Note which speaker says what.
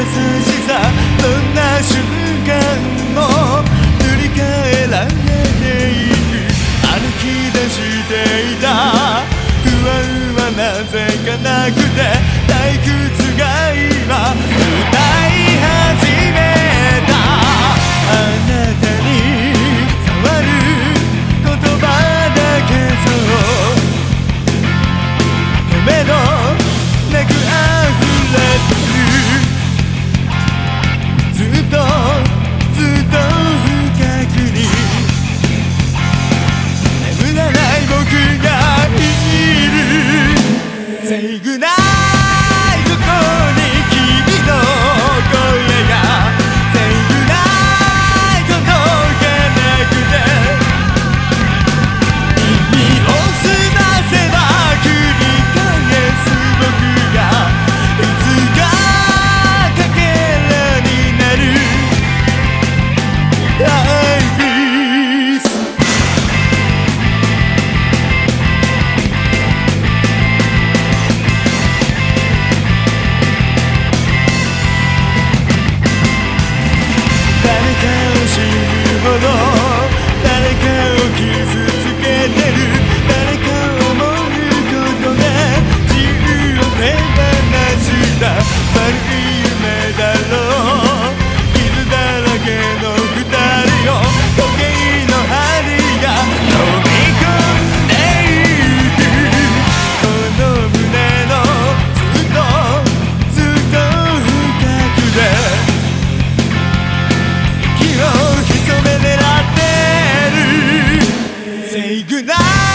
Speaker 1: 優しさどんな瞬間 Good night.